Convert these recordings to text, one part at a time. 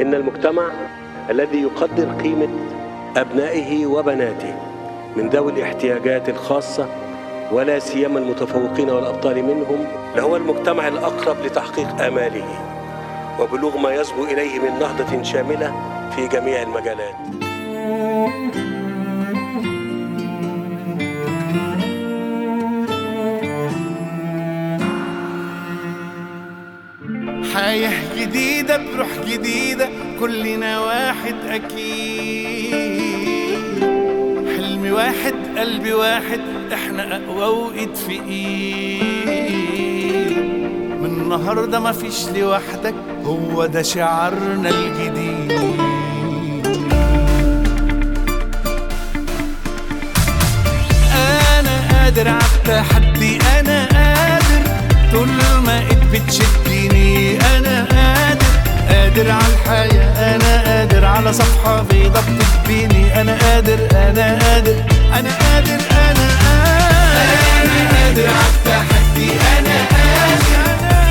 إن المجتمع الذي يقدر قيمة أبنائه وبناته من ذوي الاحتياجات الخاصة ولا سيما المتفوقين والأبطال منهم لهو المجتمع الأقرب لتحقيق آماله وبلوغ ما يصبو إليه من نهضة شاملة في جميع المجالات. حياة جديدة بروح جديدة كلنا واحد أكيد. حلم واحد قلب واحد إحنا أقوى وإيد في إيد. من النهاردة مفيش لوحدك هو ده شعارنا الجديد. أنا قادر على التحدي أنا قادر طول ما إيد بتشدني على صفحة بيضة بتكفيني أنا قادر أنا قادر أنا قادر أنا قادر. أنا قادر على التحدي أنا قادر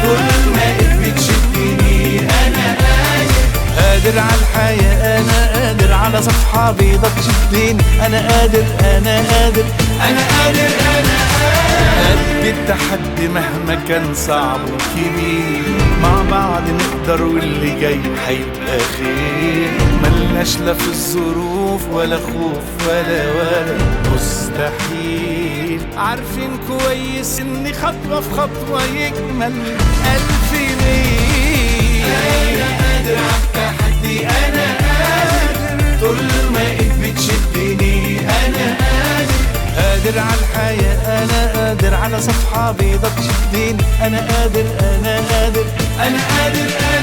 طول ما ايد بتشدني أنا قادر قادر على الحياة أنا قادر. على صفحة بيضة تشدني أنا قادر أنا قادر أنا قادر أنا قادر. التحدي مهما كان صعب وكبير مع بعض نقدر واللي جاي هيبقى خير. ملناش لا في الظروف ولا خوف ولا ولا. مستحيل. عارفين كويس إن خطوة في خطوة يكمل ألف ميل على صفحة بيضة تشدين أنا قادر أنا قادر أنا قادر, أنا قادر